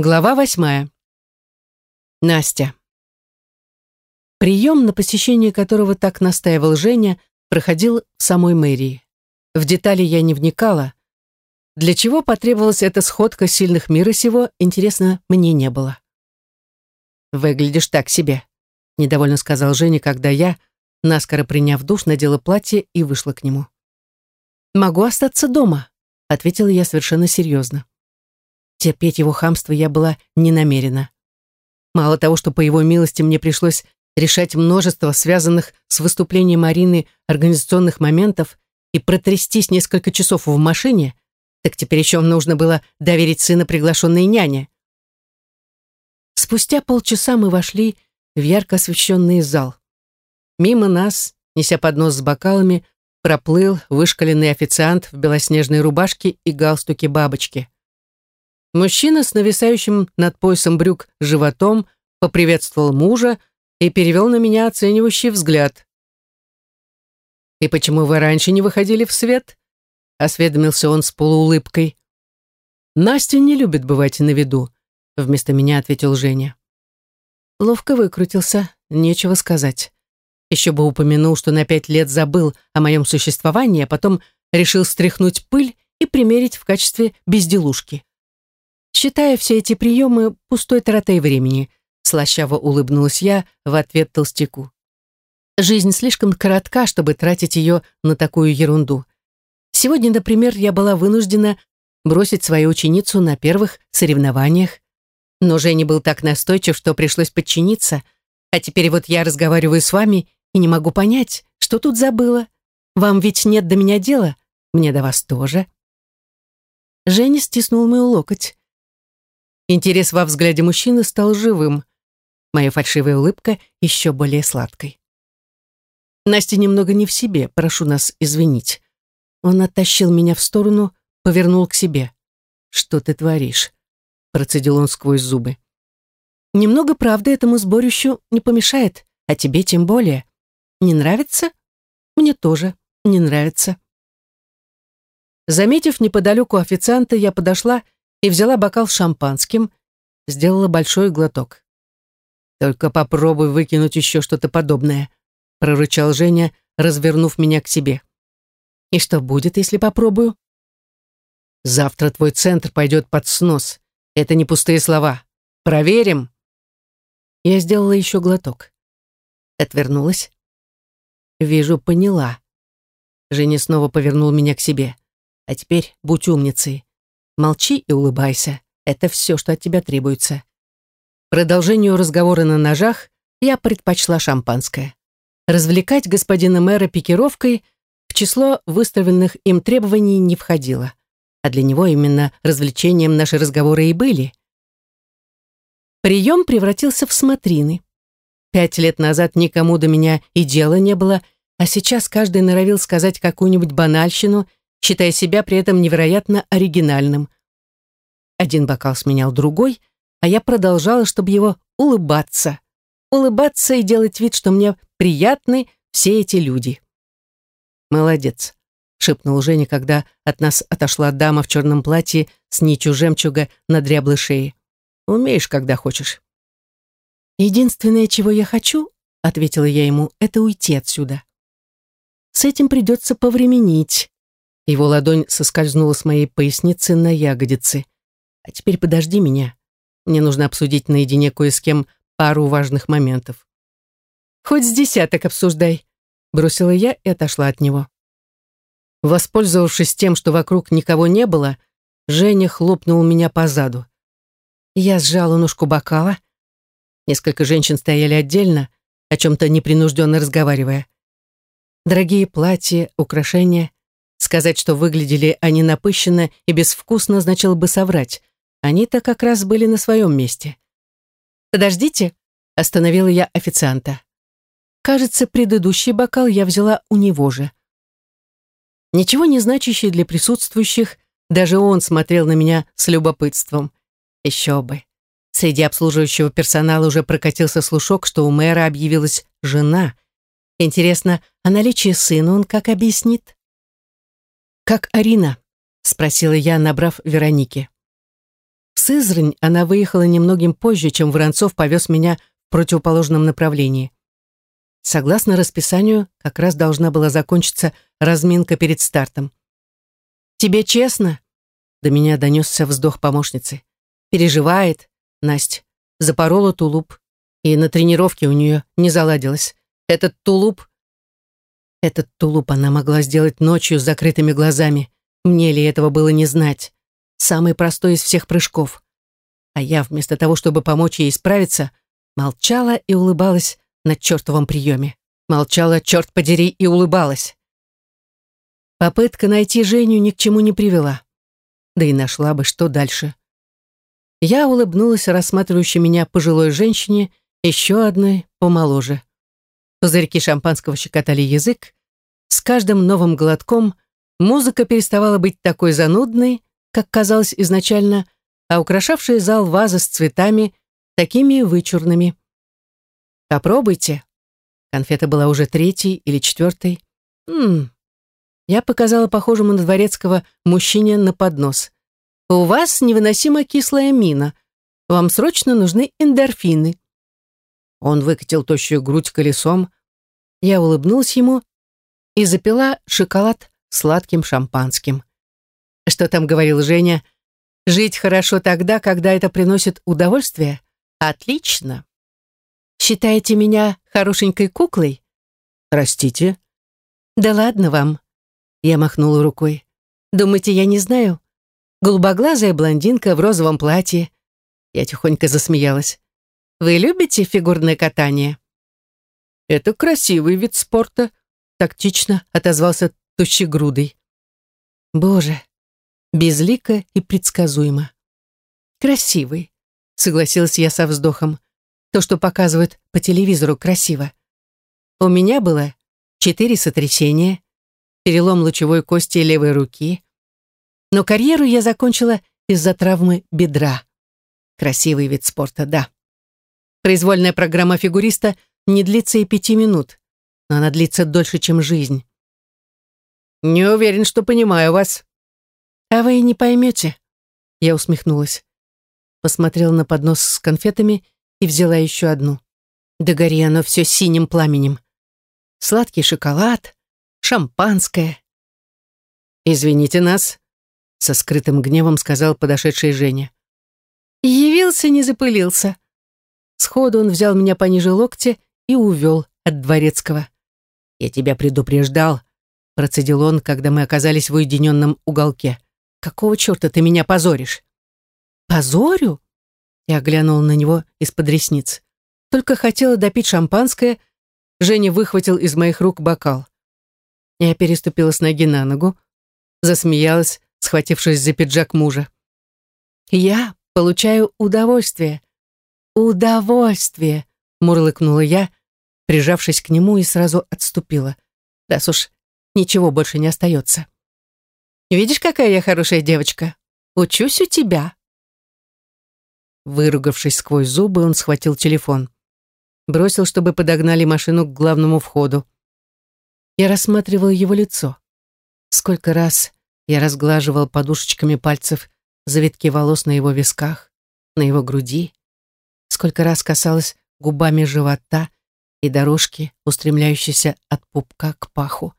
Глава восьмая. Настя. Прием, на посещение которого так настаивал Женя, проходил в самой мэрии. В детали я не вникала. Для чего потребовалась эта сходка сильных мира сего, интересно, мне не было. «Выглядишь так себе», — недовольно сказал Женя, когда я, наскоро приняв душ, надела платье и вышла к нему. «Могу остаться дома», — ответила я совершенно серьезно. Терпеть его хамство я была не намерена. Мало того, что по его милости мне пришлось решать множество связанных с выступлением Марины организационных моментов и протрястись несколько часов в машине, так теперь еще нужно было доверить сына приглашенной няне. Спустя полчаса мы вошли в ярко освещенный зал. Мимо нас, неся поднос с бокалами, проплыл вышкаленный официант в белоснежной рубашке и галстуке бабочки. Мужчина с нависающим над поясом брюк животом поприветствовал мужа и перевел на меня оценивающий взгляд. «И почему вы раньше не выходили в свет?» — осведомился он с полуулыбкой. «Настя не любит бывать на виду», — вместо меня ответил Женя. Ловко выкрутился, нечего сказать. Еще бы упомянул, что на пять лет забыл о моем существовании, а потом решил стряхнуть пыль и примерить в качестве безделушки считая все эти приемы пустой тратой времени, слащаво улыбнулась я в ответ толстяку. Жизнь слишком коротка, чтобы тратить ее на такую ерунду. Сегодня, например, я была вынуждена бросить свою ученицу на первых соревнованиях. Но Женя был так настойчив, что пришлось подчиниться. А теперь вот я разговариваю с вами и не могу понять, что тут забыла. Вам ведь нет до меня дела, мне до вас тоже. Женя стиснул мою локоть. Интерес во взгляде мужчины стал живым. Моя фальшивая улыбка еще более сладкой. Настя немного не в себе, прошу нас извинить. Он оттащил меня в сторону, повернул к себе. «Что ты творишь?» Процедил он сквозь зубы. «Немного правды этому сборищу не помешает, а тебе тем более. Не нравится? Мне тоже не нравится». Заметив неподалеку официанта, я подошла и взяла бокал с шампанским, сделала большой глоток. «Только попробуй выкинуть еще что-то подобное», прорычал Женя, развернув меня к себе. «И что будет, если попробую?» «Завтра твой центр пойдет под снос. Это не пустые слова. Проверим!» Я сделала еще глоток. Отвернулась. «Вижу, поняла». Женя снова повернул меня к себе. «А теперь будь умницей. Молчи и улыбайся. Это все, что от тебя требуется. Продолжению разговора на ножах я предпочла шампанское. Развлекать господина мэра пикировкой в число выставленных им требований не входило. А для него именно развлечением наши разговоры и были. Прием превратился в смотрины. Пять лет назад никому до меня и дела не было, а сейчас каждый норовил сказать какую-нибудь банальщину считая себя при этом невероятно оригинальным. Один бокал сменял другой, а я продолжала, чтобы его улыбаться. Улыбаться и делать вид, что мне приятны все эти люди. «Молодец», — шепнул Женя, когда от нас отошла дама в черном платье с нитью жемчуга на дряблой шее. «Умеешь, когда хочешь». «Единственное, чего я хочу», — ответила я ему, — «это уйти отсюда». «С этим придется повременить», его ладонь соскользнула с моей поясницы на ягодицы. «А теперь подожди меня. Мне нужно обсудить наедине кое с кем пару важных моментов». «Хоть с десяток обсуждай», — бросила я и отошла от него. Воспользовавшись тем, что вокруг никого не было, Женя хлопнул меня по заду. Я сжала ножку бокала. Несколько женщин стояли отдельно, о чем-то непринужденно разговаривая. Дорогие платья, украшения. Сказать, что выглядели они напыщенно и безвкусно, значило бы соврать. Они-то как раз были на своем месте. «Подождите», — остановила я официанта. Кажется, предыдущий бокал я взяла у него же. Ничего не значащий для присутствующих, даже он смотрел на меня с любопытством. Еще бы. Среди обслуживающего персонала уже прокатился слушок, что у мэра объявилась жена. Интересно, а наличие сына он как объяснит? «Как Арина?» — спросила я, набрав Вероники. «В Сызрань она выехала немногим позже, чем Воронцов повез меня в противоположном направлении. Согласно расписанию, как раз должна была закончиться разминка перед стартом. «Тебе честно?» До меня донесся вздох помощницы. «Переживает, Настя. Запорола тулуп. И на тренировке у нее не заладилось. Этот тулуп...» Этот тулуп она могла сделать ночью с закрытыми глазами. Мне ли этого было не знать? Самый простой из всех прыжков. А я, вместо того, чтобы помочь ей справиться, молчала и улыбалась на чертовом приеме. Молчала, черт подери, и улыбалась. Попытка найти Женю ни к чему не привела. Да и нашла бы, что дальше. Я улыбнулась рассматривающей меня пожилой женщине, еще одной помоложе. Пузырьки шампанского щекотали язык. С каждым новым глотком музыка переставала быть такой занудной, как казалось изначально, а украшавшие зал вазы с цветами такими вычурными. «Попробуйте». Конфета была уже третьей или четвертой. «Ммм». Я показала похожему на дворецкого мужчине на поднос. «У вас невыносимо кислая мина. Вам срочно нужны эндорфины». Он выкатил тощую грудь колесом. Я улыбнулась ему и запила шоколад сладким шампанским. Что там говорил Женя? Жить хорошо тогда, когда это приносит удовольствие? Отлично. Считаете меня хорошенькой куклой? Простите. Да ладно вам. Я махнула рукой. Думаете, я не знаю? Голубоглазая блондинка в розовом платье. Я тихонько засмеялась. Вы любите фигурное катание? Это красивый вид спорта, тактично отозвался тощегрудый. Боже, безлико и предсказуемо. Красивый, согласилась я со вздохом. То, что показывают по телевизору, красиво. У меня было четыре сотрясения, перелом лучевой кости левой руки. Но карьеру я закончила из-за травмы бедра. Красивый вид спорта, да. Произвольная программа фигуриста не длится и пяти минут, но она длится дольше, чем жизнь. «Не уверен, что понимаю вас». «А вы и не поймете», — я усмехнулась. Посмотрела на поднос с конфетами и взяла еще одну. Да гори оно все синим пламенем. Сладкий шоколад, шампанское. «Извините нас», — со скрытым гневом сказал подошедший Женя. Явился, не запылился. Сходу он взял меня пониже локтя и увел от дворецкого. «Я тебя предупреждал», — процедил он, когда мы оказались в уединенном уголке. «Какого черта ты меня позоришь?» «Позорю?» Я глянул на него из-под ресниц. Только хотела допить шампанское, Женя выхватил из моих рук бокал. Я переступила с ноги на ногу, засмеялась, схватившись за пиджак мужа. «Я получаю удовольствие. Удовольствие!» — мурлыкнула я, прижавшись к нему и сразу отступила. «Раз уж ничего больше не остается. Видишь, какая я хорошая девочка? Учусь у тебя». Выругавшись сквозь зубы, он схватил телефон. Бросил, чтобы подогнали машину к главному входу. Я рассматривал его лицо. Сколько раз я разглаживал подушечками пальцев завитки волос на его висках, на его груди. Сколько раз касалась губами живота и дорожки, устремляющейся от пупка к паху.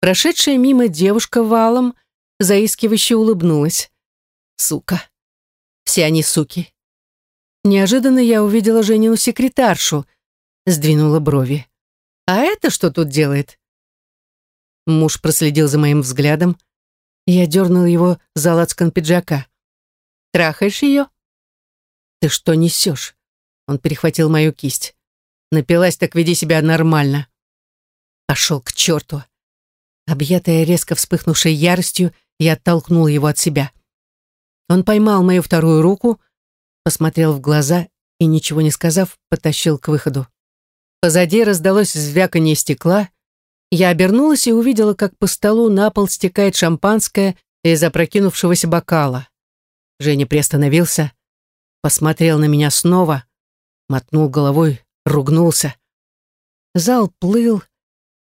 Прошедшая мимо девушка валом заискивающе улыбнулась. Сука. Все они суки. Неожиданно я увидела Женину секретаршу, сдвинула брови. А это что тут делает? Муж проследил за моим взглядом. Я дернула его за лацкан пиджака. «Трахаешь ее?» «Ты что несешь?» Он перехватил мою кисть. «Напилась, так веди себя нормально». Пошел к черту. Объятая резко вспыхнувшей яростью, я оттолкнула его от себя. Он поймал мою вторую руку, посмотрел в глаза и, ничего не сказав, потащил к выходу. Позади раздалось звяканье стекла. Я обернулась и увидела, как по столу на пол стекает шампанское из опрокинувшегося бокала. Женя приостановился, посмотрел на меня снова, мотнул головой, ругнулся. Зал плыл,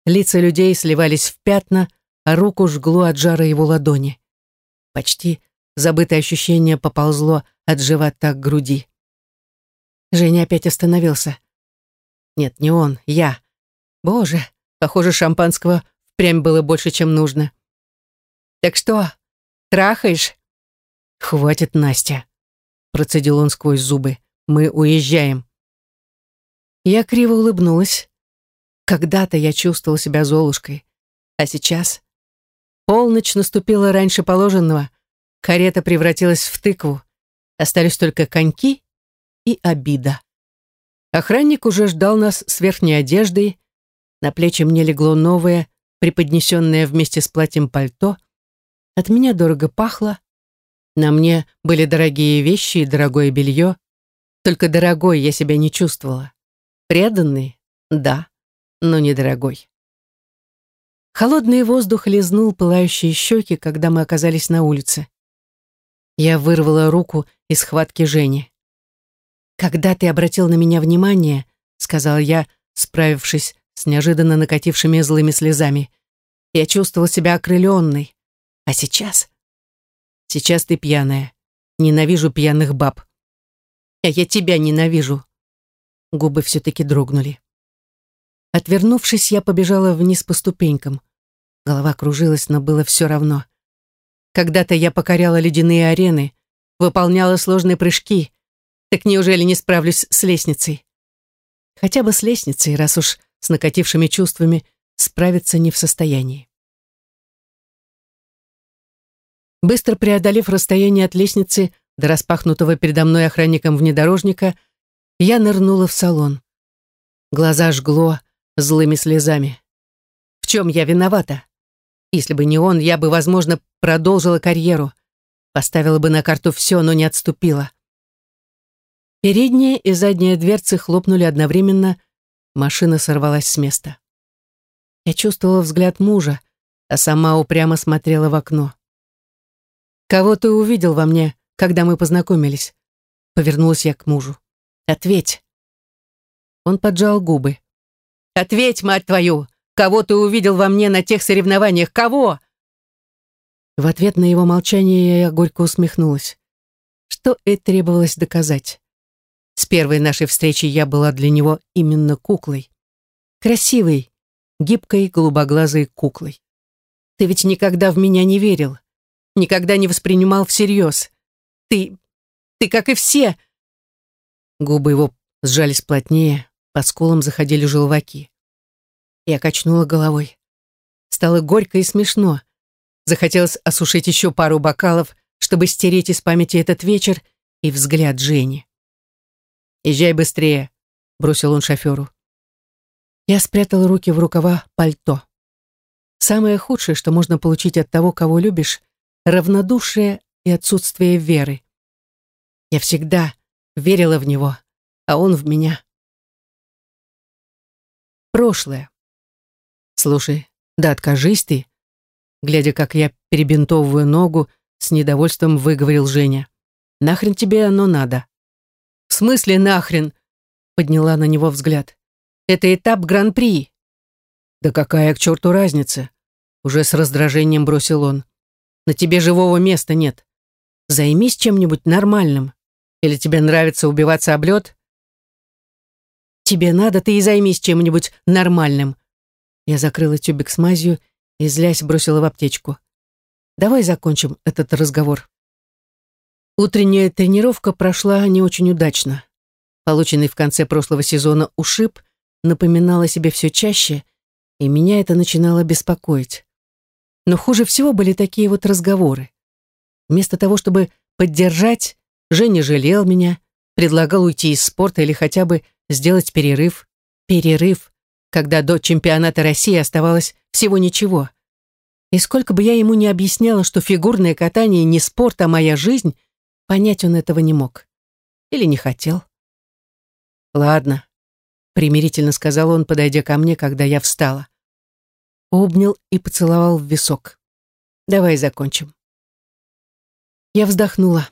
лица людей сливались в пятна, а руку жгло от жара его ладони. Почти забытое ощущение поползло от живота к груди. Женя опять остановился. Нет, не он, я. Боже, похоже, шампанского впрямь было больше, чем нужно. «Так что, трахаешь?» «Хватит, Настя», — процедил он сквозь зубы. «Мы уезжаем». Я криво улыбнулась. Когда-то я чувствовала себя Золушкой, а сейчас... Полночь наступила раньше положенного, карета превратилась в тыкву, остались только коньки и обида. Охранник уже ждал нас с верхней одеждой, на плечи мне легло новое, преподнесенное вместе с платьем пальто, от меня дорого пахло, на мне были дорогие вещи и дорогое белье, только дорогой я себя не чувствовала. Преданный? Да, но недорогой. Холодный воздух лизнул пылающие щеки, когда мы оказались на улице. Я вырвала руку из схватки Жени. «Когда ты обратил на меня внимание», — сказал я, справившись с неожиданно накатившими злыми слезами, «я чувствовал себя окрыленной. А сейчас? Сейчас ты пьяная. Ненавижу пьяных баб. А я тебя ненавижу». Губы все-таки дрогнули. Отвернувшись, я побежала вниз по ступенькам. Голова кружилась, но было все равно. Когда-то я покоряла ледяные арены, выполняла сложные прыжки. Так неужели не справлюсь с лестницей? Хотя бы с лестницей, раз уж с накатившими чувствами справиться не в состоянии. Быстро преодолев расстояние от лестницы до распахнутого передо мной охранником внедорожника, я нырнула в салон. Глаза жгло, злыми слезами. В чем я виновата? Если бы не он, я бы, возможно, продолжила карьеру. Поставила бы на карту все, но не отступила. Передняя и задняя дверцы хлопнули одновременно, машина сорвалась с места. Я чувствовала взгляд мужа, а сама упрямо смотрела в окно. «Кого ты увидел во мне, когда мы познакомились?» Повернулась я к мужу. «Ответь». Он поджал губы. Ответь, мать твою! Кого ты увидел во мне на тех соревнованиях? Кого?» В ответ на его молчание я горько усмехнулась. Что и требовалось доказать. С первой нашей встречи я была для него именно куклой. Красивой, гибкой, голубоглазой куклой. Ты ведь никогда в меня не верил, никогда не воспринимал всерьез. Ты... ты, как и все... Губы его сжались плотнее, по скулам заходили желваки. Я качнула головой. Стало горько и смешно. Захотелось осушить еще пару бокалов, чтобы стереть из памяти этот вечер и взгляд Жени. «Езжай быстрее», — бросил он шоферу. Я спрятала руки в рукава пальто. Самое худшее, что можно получить от того, кого любишь, равнодушие и отсутствие веры. Я всегда верила в него, а он в меня прошлое. Слушай, да откажись ты. Глядя, как я перебинтовываю ногу, с недовольством выговорил Женя. Нахрен тебе оно надо? В смысле нахрен? Подняла на него взгляд. Это этап гран-при. Да какая к черту разница? Уже с раздражением бросил он. На тебе живого места нет. Займись чем-нибудь нормальным. Или тебе нравится убиваться об лед? Тебе надо, ты и займись чем-нибудь нормальным. Я закрыла тюбик с мазью и, злясь, бросила в аптечку. Давай закончим этот разговор. Утренняя тренировка прошла не очень удачно. Полученный в конце прошлого сезона ушиб напоминал о себе все чаще, и меня это начинало беспокоить. Но хуже всего были такие вот разговоры. Вместо того, чтобы поддержать, Женя жалел меня, предлагал уйти из спорта или хотя бы сделать перерыв. Перерыв, когда до чемпионата России оставалось всего ничего. И сколько бы я ему ни объясняла, что фигурное катание не спорт, а моя жизнь, понять он этого не мог. Или не хотел. «Ладно», — примирительно сказал он, подойдя ко мне, когда я встала. Обнял и поцеловал в висок. «Давай закончим». Я вздохнула.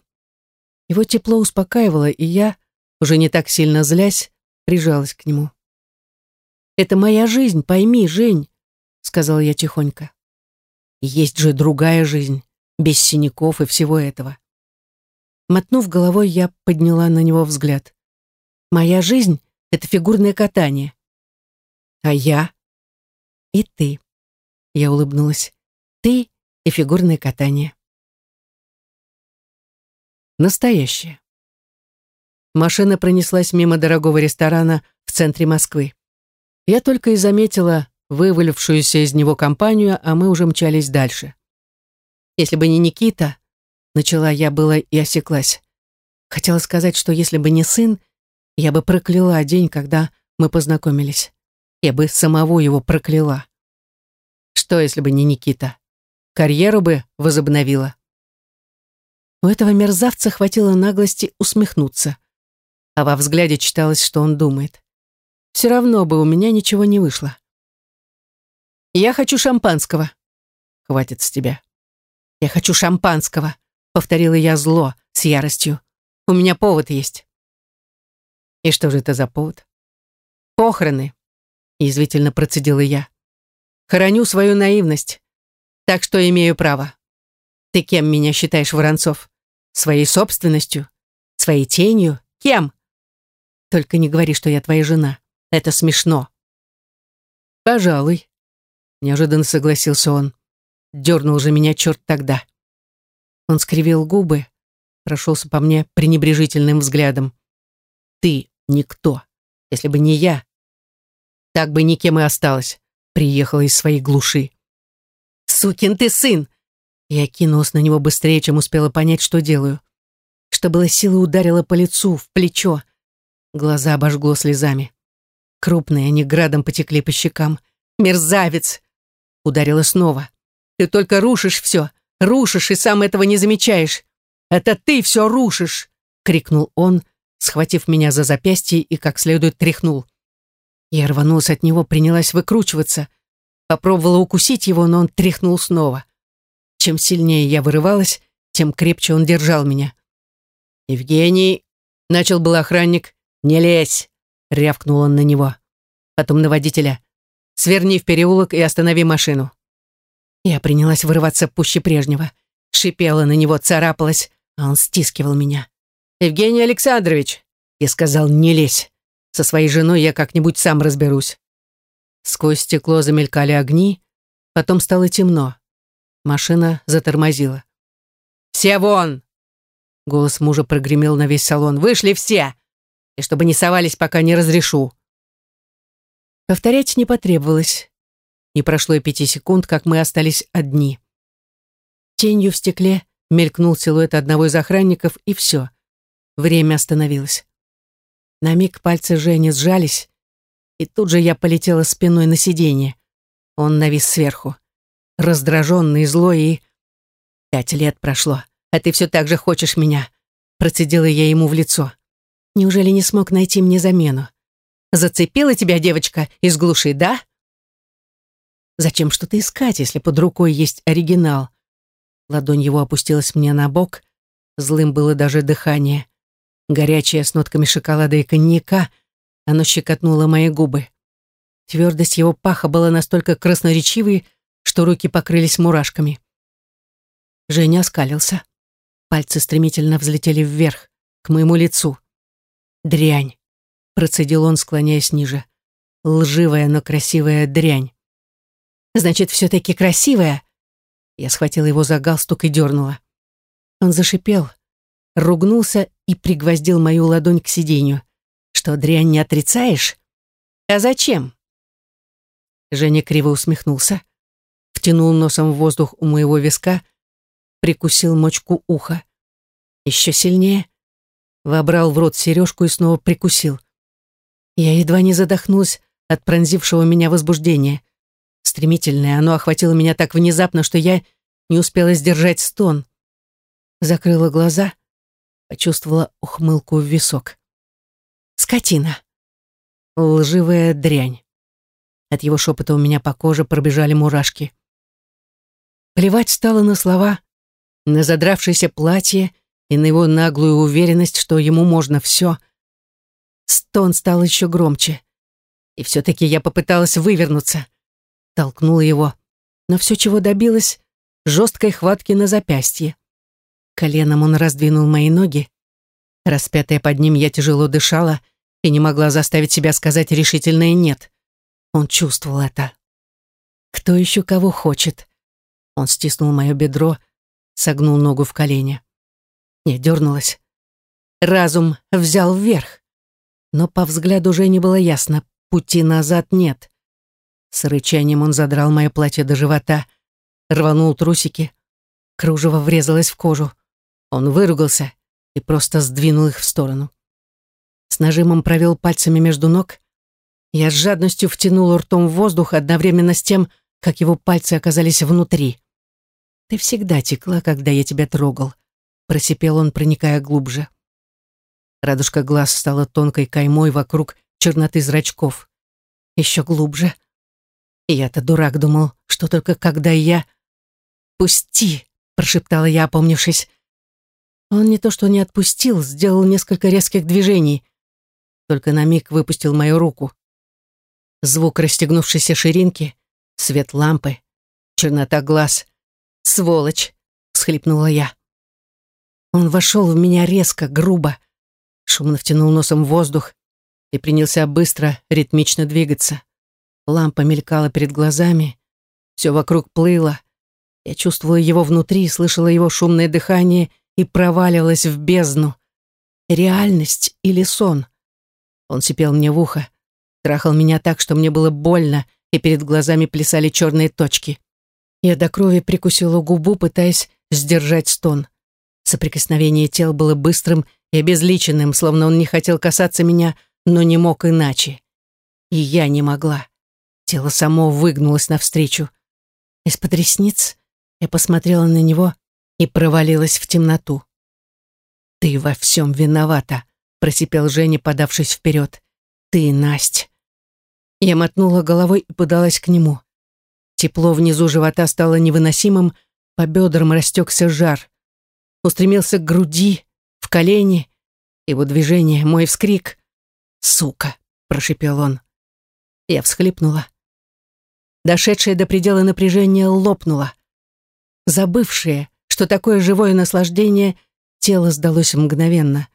Его тепло успокаивало, и я, уже не так сильно злясь, прижалась к нему. «Это моя жизнь, пойми, Жень», — сказала я тихонько. «Есть же другая жизнь, без синяков и всего этого. Мотнув головой, я подняла на него взгляд. «Моя жизнь — это фигурное катание. А я? И ты». Я улыбнулась. «Ты и фигурное катание». Настоящее. Машина пронеслась мимо дорогого ресторана в центре Москвы. Я только и заметила вывалившуюся из него компанию, а мы уже мчались дальше. Если бы не Никита, начала я было и осеклась. Хотела сказать, что если бы не сын, я бы прокляла день, когда мы познакомились. Я бы самого его прокляла. Что, если бы не Никита? Карьеру бы возобновила. У этого мерзавца хватило наглости усмехнуться а во взгляде читалось, что он думает. Все равно бы у меня ничего не вышло. «Я хочу шампанского». «Хватит с тебя». «Я хочу шампанского», — повторила я зло, с яростью. «У меня повод есть». «И что же это за повод?» «Похороны», — язвительно процедила я. «Хороню свою наивность, так что имею право. Ты кем меня считаешь, Воронцов? Своей собственностью? Своей тенью? Кем?» Только не говори, что я твоя жена. Это смешно. Пожалуй. Неожиданно согласился он. Дернул же меня черт тогда. Он скривил губы, прошелся по мне пренебрежительным взглядом. Ты никто. Если бы не я, так бы никем и осталась. Приехала из своей глуши. Сукин ты сын! Я кинулась на него быстрее, чем успела понять, что делаю. Что было силы, ударила по лицу, в плечо. Глаза обожгло слезами. Крупные они градом потекли по щекам. «Мерзавец!» Ударила снова. «Ты только рушишь все. Рушишь и сам этого не замечаешь. Это ты все рушишь!» Крикнул он, схватив меня за запястье и как следует тряхнул. Я рванулась от него, принялась выкручиваться. Попробовала укусить его, но он тряхнул снова. Чем сильнее я вырывалась, тем крепче он держал меня. «Евгений!» — начал был охранник, «Не лезь!» — рявкнул он на него. Потом на водителя. «Сверни в переулок и останови машину». Я принялась вырываться пуще прежнего. Шипела на него, царапалась, а он стискивал меня. «Евгений Александрович!» Я сказал, «Не лезь. Со своей женой я как-нибудь сам разберусь». Сквозь стекло замелькали огни, потом стало темно. Машина затормозила. «Все вон!» Голос мужа прогремел на весь салон. «Вышли все! и чтобы не совались, пока не разрешу». Повторять не потребовалось. Не прошло и пяти секунд, как мы остались одни. Тенью в стекле мелькнул силуэт одного из охранников, и все. Время остановилось. На миг пальцы Жени сжались, и тут же я полетела спиной на сиденье. Он навис сверху. Раздраженный, злой и... «Пять лет прошло, а ты все так же хочешь меня», процедила я ему в лицо. Неужели не смог найти мне замену? Зацепила тебя девочка из глуши, да? Зачем что-то искать, если под рукой есть оригинал? Ладонь его опустилась мне на бок. Злым было даже дыхание. Горячее с нотками шоколада и коньяка, оно щекотнуло мои губы. Твердость его паха была настолько красноречивой, что руки покрылись мурашками. Женя оскалился. Пальцы стремительно взлетели вверх, к моему лицу. «Дрянь», — процедил он, склоняясь ниже. «Лживая, но красивая дрянь». «Значит, все-таки красивая?» Я схватила его за галстук и дернула. Он зашипел, ругнулся и пригвоздил мою ладонь к сиденью. «Что, дрянь не отрицаешь?» «А зачем?» Женя криво усмехнулся, втянул носом в воздух у моего виска, прикусил мочку уха. Еще сильнее вобрал в рот сережку и снова прикусил. Я едва не задохнулась от пронзившего меня возбуждения. Стремительное оно охватило меня так внезапно, что я не успела сдержать стон. Закрыла глаза, почувствовала ухмылку в висок. Скотина. Лживая дрянь. От его шепота у меня по коже пробежали мурашки. Плевать стало на слова, на задравшееся платье и на его наглую уверенность, что ему можно все. Стон стал еще громче. И все-таки я попыталась вывернуться. Толкнула его. Но все, чего добилась, жесткой хватки на запястье. Коленом он раздвинул мои ноги. Распятая под ним, я тяжело дышала и не могла заставить себя сказать решительное «нет». Он чувствовал это. «Кто еще кого хочет?» Он стиснул мое бедро, согнул ногу в колени. Я дернулась. Разум взял вверх. Но по взгляду уже не было ясно, пути назад нет. С рычанием он задрал мое платье до живота, рванул трусики. Кружево врезалось в кожу. Он выругался и просто сдвинул их в сторону. С нажимом провел пальцами между ног. Я с жадностью втянул ртом в воздух одновременно с тем, как его пальцы оказались внутри. «Ты всегда текла, когда я тебя трогал», — просипел он, проникая глубже. Радужка глаз стала тонкой каймой вокруг черноты зрачков. Еще глубже. И я-то дурак думал, что только когда я... «Пусти!» — прошептала я, опомнившись. Он не то что не отпустил, сделал несколько резких движений. Только на миг выпустил мою руку. Звук расстегнувшейся ширинки, свет лампы, чернота глаз. «Сволочь!» — всхлипнула я. Он вошел в меня резко, грубо, шумно втянул носом воздух и принялся быстро, ритмично двигаться. Лампа мелькала перед глазами, все вокруг плыло. Я чувствовала его внутри, слышала его шумное дыхание и проваливалась в бездну. Реальность или сон? Он сипел мне в ухо, трахал меня так, что мне было больно, и перед глазами плясали черные точки. Я до крови прикусила губу, пытаясь сдержать стон. Соприкосновение тел было быстрым и обезличенным, словно он не хотел касаться меня, но не мог иначе. И я не могла. Тело само выгнулось навстречу. Из-под ресниц я посмотрела на него и провалилась в темноту. «Ты во всем виновата», — просипел Женя, подавшись вперед. «Ты, Насть». Я мотнула головой и подалась к нему. Тепло внизу живота стало невыносимым, по бедрам растекся жар. Устремился к груди, в колени. Его движение, мой вскрик. «Сука!» — прошипел он. Я всхлипнула. Дошедшее до предела напряжение лопнуло. Забывшее, что такое живое наслаждение, тело сдалось мгновенно.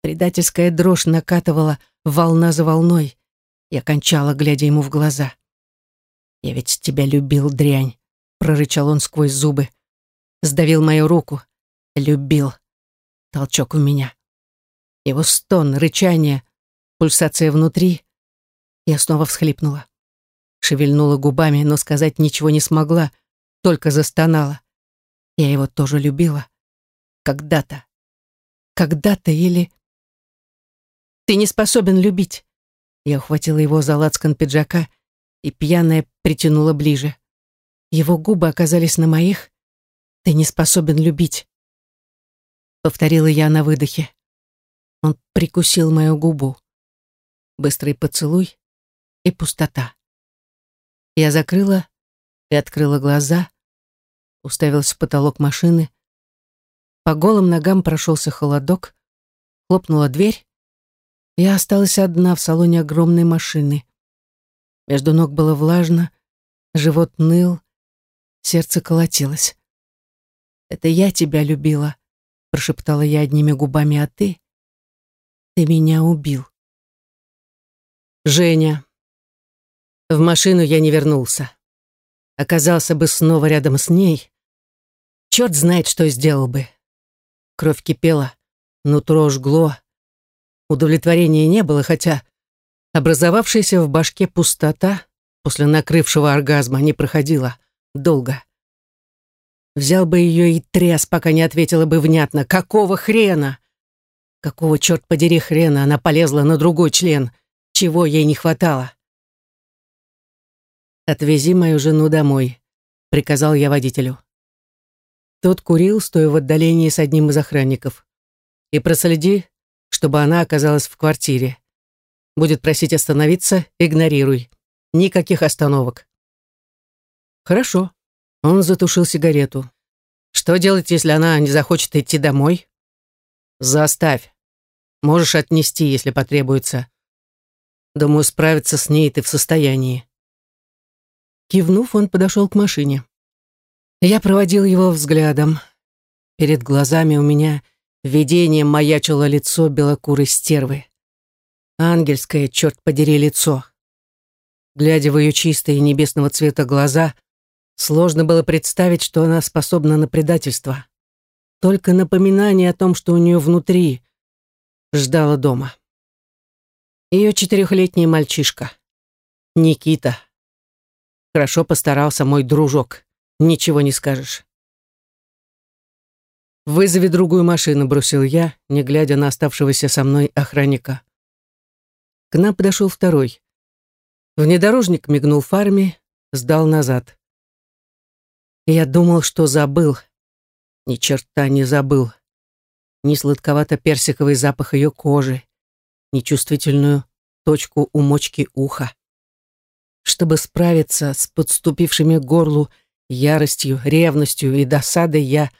Предательская дрожь накатывала волна за волной. Я кончала, глядя ему в глаза. «Я ведь тебя любил, дрянь», — прорычал он сквозь зубы. Сдавил мою руку. Любил. Толчок у меня. Его стон, рычание, пульсация внутри. Я снова всхлипнула. Шевельнула губами, но сказать ничего не смогла, только застонала. Я его тоже любила. Когда-то. Когда-то или... Ты не способен любить. Я ухватила его за лацкан пиджака и пьяная притянула ближе. Его губы оказались на моих. Ты не способен любить. Повторила я на выдохе. Он прикусил мою губу. Быстрый поцелуй и пустота. Я закрыла и открыла глаза, уставилась в потолок машины. По голым ногам прошелся холодок, хлопнула дверь. Я осталась одна в салоне огромной машины. Между ног было влажно, живот ныл, сердце колотилось. «Это я тебя любила», — прошептала я одними губами, «а ты? Ты меня убил». Женя. В машину я не вернулся оказался бы снова рядом с ней, черт знает, что сделал бы. Кровь кипела, нутро жгло. Удовлетворения не было, хотя образовавшаяся в башке пустота после накрывшего оргазма не проходила долго. Взял бы ее и тряс, пока не ответила бы внятно. Какого хрена? Какого, черт подери, хрена она полезла на другой член? Чего ей не хватало? «Отвези мою жену домой», — приказал я водителю. Тот курил, стоя в отдалении с одним из охранников. «И проследи, чтобы она оказалась в квартире. Будет просить остановиться, игнорируй. Никаких остановок». «Хорошо». Он затушил сигарету. «Что делать, если она не захочет идти домой?» «Заставь. Можешь отнести, если потребуется. Думаю, справиться с ней ты в состоянии». Кивнув, он подошел к машине. Я проводил его взглядом. Перед глазами у меня видением маячило лицо белокурой стервы. Ангельское, черт подери, лицо. Глядя в ее чистые небесного цвета глаза, сложно было представить, что она способна на предательство. Только напоминание о том, что у нее внутри, ждало дома. Ее четырехлетний мальчишка. Никита. Хорошо постарался мой дружок. Ничего не скажешь. «Вызови другую машину», — бросил я, не глядя на оставшегося со мной охранника. К нам подошел второй. Внедорожник мигнул фарами, сдал назад. Я думал, что забыл. Ни черта не забыл. Ни сладковато-персиковый запах ее кожи, ни чувствительную точку у мочки уха. Чтобы справиться с подступившими к горлу яростью, ревностью и досадой, я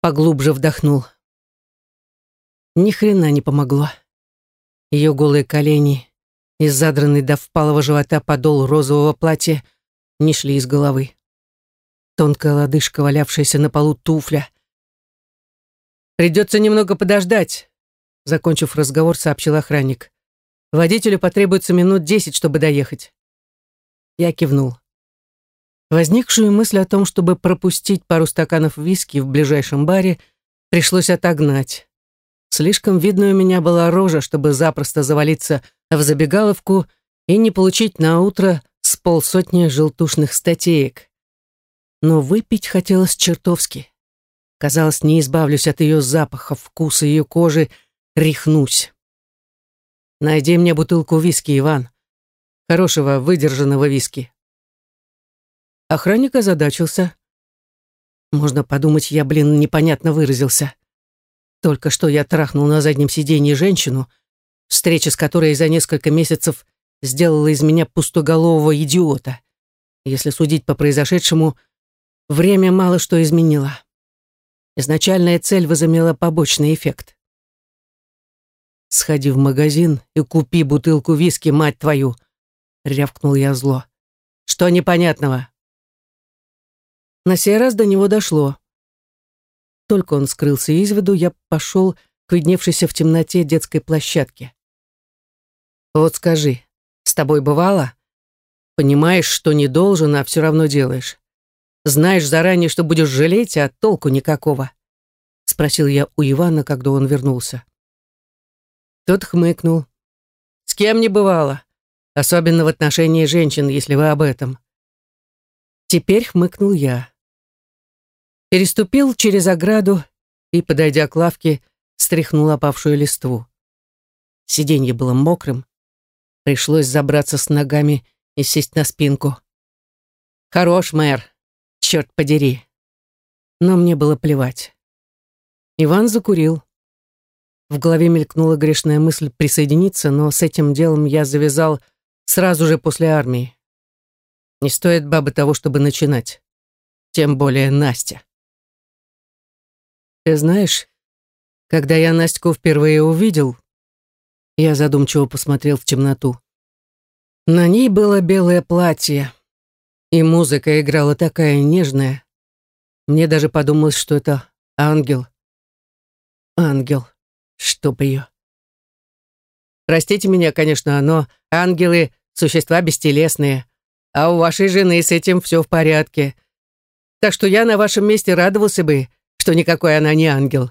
поглубже вдохнул. Ни хрена не помогло. Ее голые колени и задранный до впалого живота подол розового платья не шли из головы. Тонкая лодыжка, валявшаяся на полу туфля. «Придется немного подождать», — закончив разговор, сообщил охранник. «Водителю потребуется минут десять, чтобы доехать». Я кивнул. Возникшую мысль о том, чтобы пропустить пару стаканов виски в ближайшем баре, пришлось отогнать. Слишком видно у меня была рожа, чтобы запросто завалиться в забегаловку и не получить на утро с полсотни желтушных статеек. Но выпить хотелось чертовски. Казалось, не избавлюсь от ее запаха, вкуса ее кожи, рехнусь. «Найди мне бутылку виски, Иван. Хорошего, выдержанного виски», Охранник озадачился. Можно подумать, я, блин, непонятно выразился. Только что я трахнул на заднем сиденье женщину, встреча с которой за несколько месяцев сделала из меня пустоголового идиота. Если судить по произошедшему, время мало что изменило. Изначальная цель возымела побочный эффект. «Сходи в магазин и купи бутылку виски, мать твою!» — рявкнул я зло. «Что непонятного?» На сей раз до него дошло. Только он скрылся из виду, я пошел к видневшейся в темноте детской площадке. «Вот скажи, с тобой бывало? Понимаешь, что не должен, а все равно делаешь. Знаешь заранее, что будешь жалеть, а толку никакого?» Спросил я у Ивана, когда он вернулся. Тот хмыкнул. «С кем не бывало? Особенно в отношении женщин, если вы об этом». Теперь хмыкнул я переступил через ограду и, подойдя к лавке, стряхнул опавшую листву. Сиденье было мокрым, пришлось забраться с ногами и сесть на спинку. «Хорош, мэр, черт подери!» Но мне было плевать. Иван закурил. В голове мелькнула грешная мысль присоединиться, но с этим делом я завязал сразу же после армии. Не стоит бабы того, чтобы начинать. Тем более Настя. Ты знаешь, когда я Настю впервые увидел, я задумчиво посмотрел в темноту. На ней было белое платье, и музыка играла такая нежная. Мне даже подумалось, что это ангел. Ангел, чтоб ее. Простите меня, конечно, но ангелы — существа бестелесные, а у вашей жены с этим все в порядке. Так что я на вашем месте радовался бы, что никакой она не ангел.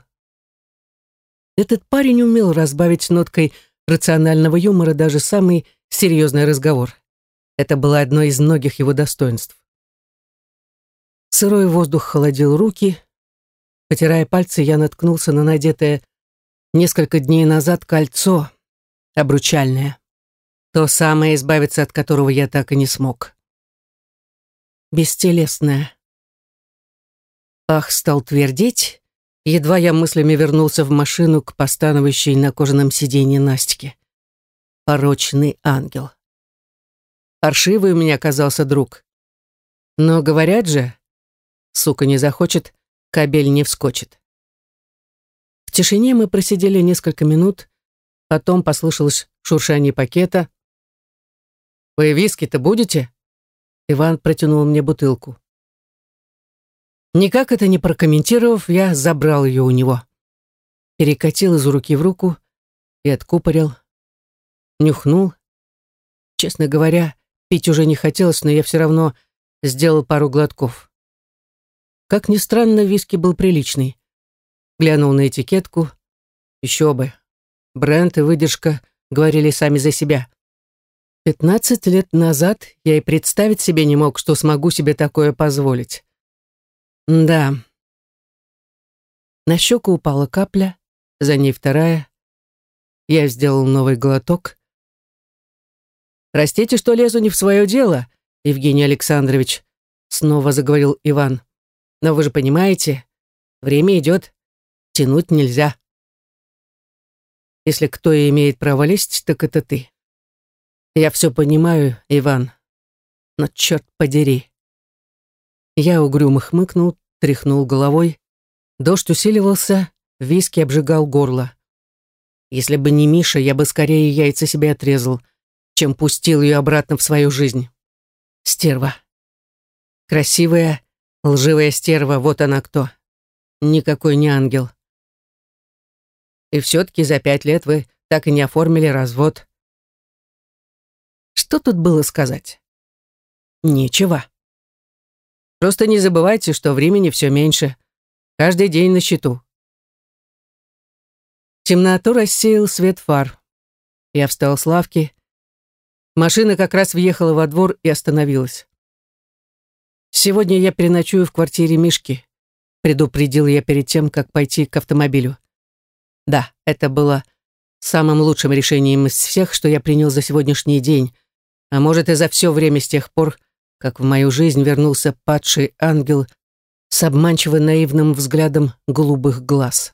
Этот парень умел разбавить ноткой рационального юмора даже самый серьезный разговор. Это было одно из многих его достоинств. Сырой воздух холодил руки. Потирая пальцы, я наткнулся на надетое несколько дней назад кольцо, обручальное. То самое, избавиться от которого я так и не смог. Бестелесное. Ах стал твердеть, едва я мыслями вернулся в машину к постановающей на кожаном сиденье Настике. Порочный ангел. Паршивый у меня оказался друг. Но говорят же, сука не захочет, кабель не вскочит. В тишине мы просидели несколько минут, потом послышалось шуршание пакета. «Вы виски-то будете?» Иван протянул мне бутылку. Никак это не прокомментировав, я забрал ее у него. Перекатил из руки в руку и откупорил. Нюхнул. Честно говоря, пить уже не хотелось, но я все равно сделал пару глотков. Как ни странно, виски был приличный. Глянул на этикетку. Еще бы. Бренд и выдержка говорили сами за себя. Пятнадцать лет назад я и представить себе не мог, что смогу себе такое позволить. Да. На щеку упала капля, за ней вторая. Я сделал новый глоток. «Простите, что лезу не в свое дело, Евгений Александрович», снова заговорил Иван. «Но вы же понимаете, время идет, тянуть нельзя. Если кто и имеет право лезть, так это ты. Я все понимаю, Иван, но черт подери». Я угрюмо хмыкнул, тряхнул головой. Дождь усиливался, виски обжигал горло. Если бы не Миша, я бы скорее яйца себе отрезал, чем пустил ее обратно в свою жизнь. Стерва. Красивая, лживая стерва, вот она кто. Никакой не ангел. И все-таки за пять лет вы так и не оформили развод. Что тут было сказать? Нечего. Просто не забывайте, что времени все меньше. Каждый день на счету. Темноту рассеял свет фар. Я встал с лавки. Машина как раз въехала во двор и остановилась. «Сегодня я переночую в квартире Мишки», предупредил я перед тем, как пойти к автомобилю. Да, это было самым лучшим решением из всех, что я принял за сегодняшний день, а может и за все время с тех пор, как в мою жизнь вернулся падший ангел с обманчиво наивным взглядом голубых глаз.